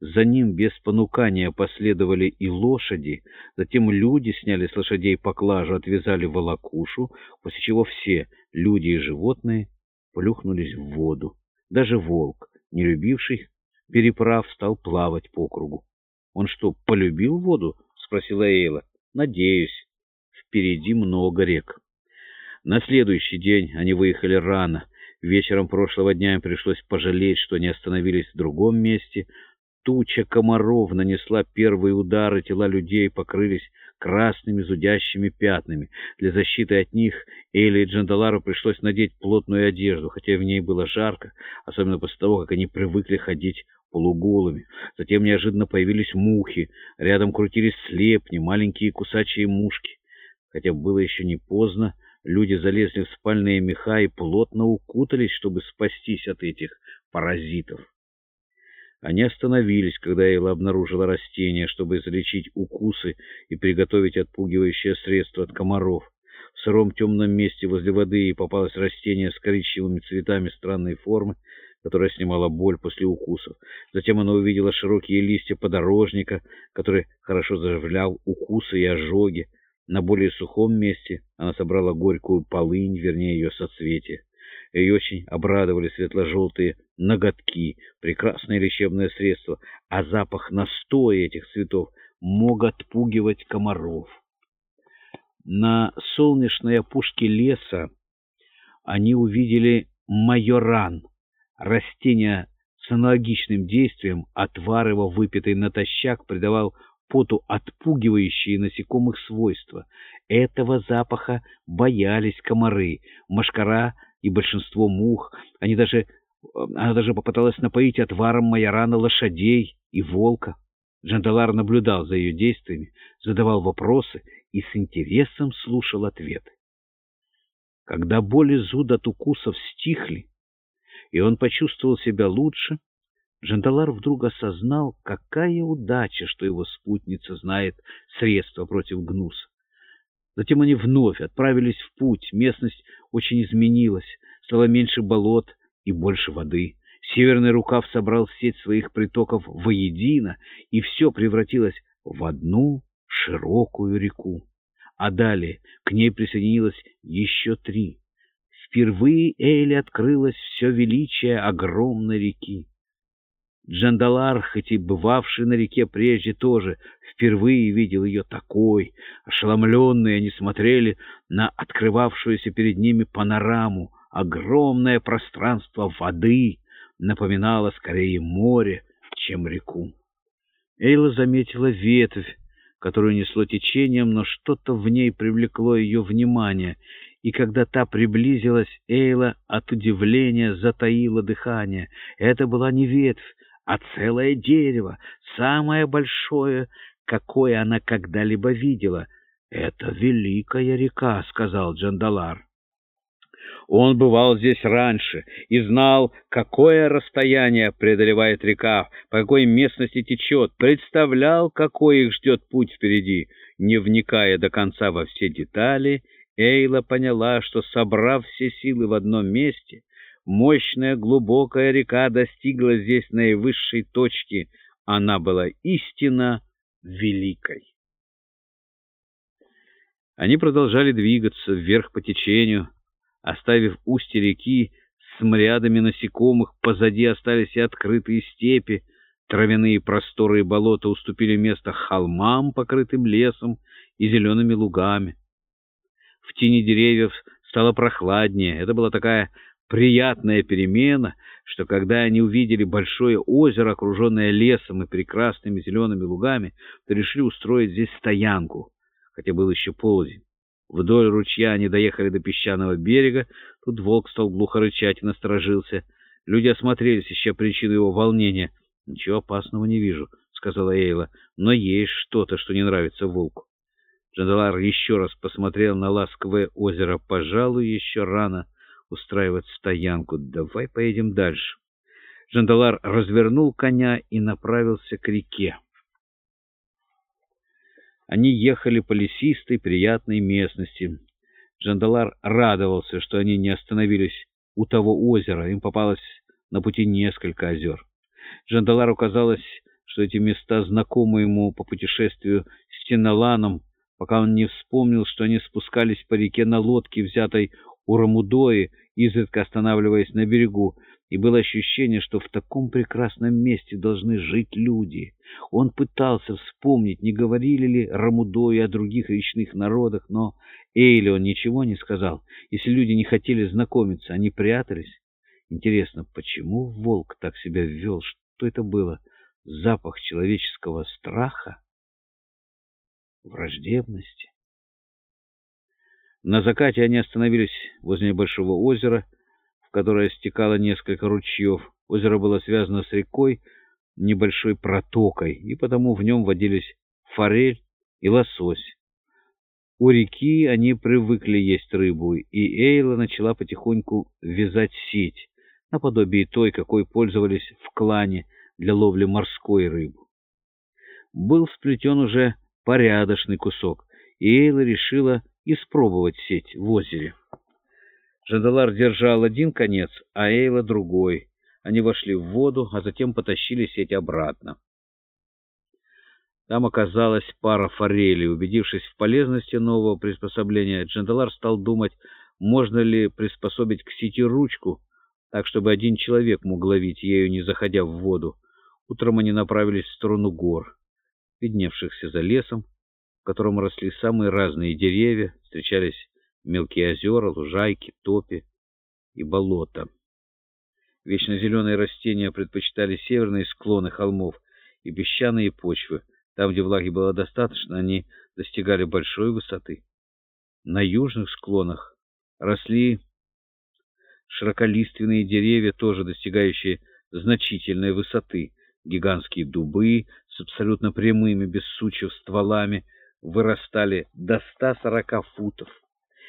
За ним без понукания последовали и лошади, затем люди сняли с лошадей поклажу, отвязали волокушу, после чего все, люди и животные, плюхнулись в воду. Даже волк, не любивший переправ, стал плавать по кругу. «Он что, полюбил воду?» — спросила Эйла. «Надеюсь. Впереди много рек». На следующий день они выехали рано. Вечером прошлого дня им пришлось пожалеть, что не остановились в другом месте. Туча комаров нанесла первые удары, тела людей покрылись красными зудящими пятнами. Для защиты от них Эйли и Джандалару пришлось надеть плотную одежду, хотя в ней было жарко, особенно после того, как они привыкли ходить полуголыми. Затем неожиданно появились мухи, рядом крутились слепни, маленькие кусачие мушки. Хотя было еще не поздно, люди залезли в спальные меха и плотно укутались, чтобы спастись от этих паразитов. Они остановились, когда Эйла обнаружила растение, чтобы излечить укусы и приготовить отпугивающее средство от комаров. В сыром темном месте возле воды ей попалось растение с коричневыми цветами странной формы, которая снимала боль после укусов. Затем она увидела широкие листья подорожника, который хорошо заживлял укусы и ожоги. На более сухом месте она собрала горькую полынь, вернее ее соцветие. Ее очень обрадовали светло-желтые ноготки, прекрасное лечебное средство, а запах настоя этих цветов мог отпугивать комаров. На солнечной опушке леса они увидели майоран, растение с аналогичным действием, отвар его, выпитый натощак, придавал поту отпугивающие насекомых свойства. Этого запаха боялись комары, мошкара и большинство мух. Они даже, она даже попыталась напоить отваром майорана лошадей и волка. Джандалар наблюдал за ее действиями, задавал вопросы и с интересом слушал ответы. Когда боли зуд от укусов стихли, и он почувствовал себя лучше, Джандалар вдруг осознал, какая удача, что его спутница знает средства против гнуса. Затем они вновь отправились в путь. Местность очень изменилась, стало меньше болот и больше воды. Северный рукав собрал сеть своих притоков воедино, и все превратилось в одну широкую реку. А далее к ней присоединилось еще три. Впервые Эйли открылось все величие огромной реки. Джандалар, хоть и бывавший на реке прежде тоже, впервые видел ее такой. Ошеломленные они смотрели на открывавшуюся перед ними панораму. Огромное пространство воды напоминало скорее море, чем реку. Эйла заметила ветвь, которую несло течением, но что-то в ней привлекло ее внимание, и когда та приблизилась, Эйла от удивления затаила дыхание. Это была не ветвь, а целое дерево, самое большое, какое она когда-либо видела. — Это великая река, — сказал Джандалар. Он бывал здесь раньше и знал, какое расстояние преодолевает река, по какой местности течет, представлял, какой их ждет путь впереди. Не вникая до конца во все детали, Эйла поняла, что, собрав все силы в одном месте, Мощная глубокая река достигла здесь наивысшей точки. Она была истинно великой. Они продолжали двигаться вверх по течению, оставив устье реки с мрядами насекомых, позади остались и открытые степи, травяные просторы и болота уступили место холмам, покрытым лесом и зелеными лугами. В тени деревьев стало прохладнее, это была такая приятная перемена, что когда они увидели большое озеро, окруженное лесом и прекрасными зелеными лугами, то решили устроить здесь стоянку, хотя был еще полдень. Вдоль ручья они доехали до песчаного берега, тут волк стал глухо рычать и насторожился. Люди осмотрелись, ища причину его волнения. «Ничего опасного не вижу», — сказала Эйла, — «но есть что-то, что не нравится волку». Джандалар еще раз посмотрел на ласковое озеро. «Пожалуй, еще рано» устраивать стоянку. Давай поедем дальше. Жандалар развернул коня и направился к реке. Они ехали по лесистой, приятной местности. Жандалар радовался, что они не остановились у того озера. Им попалось на пути несколько озер. Жандалару казалось, что эти места знакомы ему по путешествию с Тиноланом, пока он не вспомнил, что они спускались по реке на лодке, взятой у Рамудои, изредка останавливаясь на берегу, и было ощущение, что в таком прекрасном месте должны жить люди. Он пытался вспомнить, не говорили ли Рамудои о других речных народах, но Эйли он ничего не сказал. Если люди не хотели знакомиться, они прятались. Интересно, почему волк так себя вел? Что это было? Запах человеческого страха? Враждебности? На закате они остановились возле небольшого озера, в которое стекало несколько ручьев. Озеро было связано с рекой, небольшой протокой, и потому в нем водились форель и лосось. У реки они привыкли есть рыбу, и Эйла начала потихоньку вязать сеть, наподобие той, какой пользовались в клане для ловли морской рыбы. Был сплетен уже порядочный кусок, и Эйла решила испробовать сеть в озере. Жандалар держал один конец, а Эйла другой. Они вошли в воду, а затем потащили сеть обратно. Там оказалась пара форелей. Убедившись в полезности нового приспособления, Джандалар стал думать, можно ли приспособить к сети ручку, так, чтобы один человек мог ловить ею, не заходя в воду. Утром они направились в сторону гор, видневшихся за лесом, в котором росли самые разные деревья, встречались мелкие озера, лужайки, топи и болота. Вечно зеленые растения предпочитали северные склоны холмов и песчаные почвы, там, где влаги было достаточно, они достигали большой высоты. На южных склонах росли широколиственные деревья, тоже достигающие значительной высоты. Гигантские дубы с абсолютно прямыми, без сучьев стволами вырастали до 140 футов.